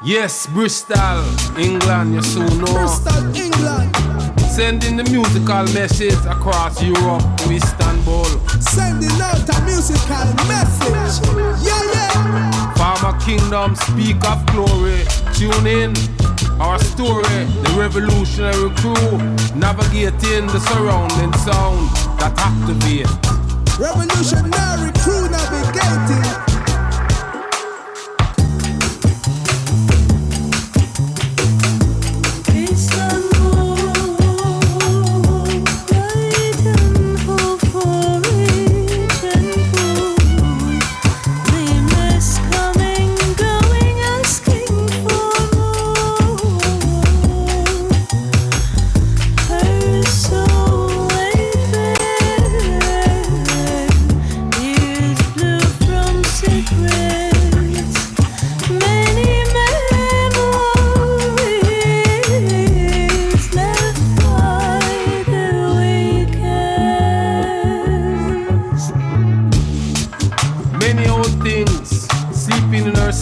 Yes, Bristol, England, you soon know. Bristol, England. Sending the musical message across Europe to Istanbul. Sending out a musical message. Yeah, yeah. Farmer Kingdom, speak of glory. Tune in. Our story, the revolutionary crew, navigating the surrounding sound that activate. Revolutionary crew navigating.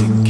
Music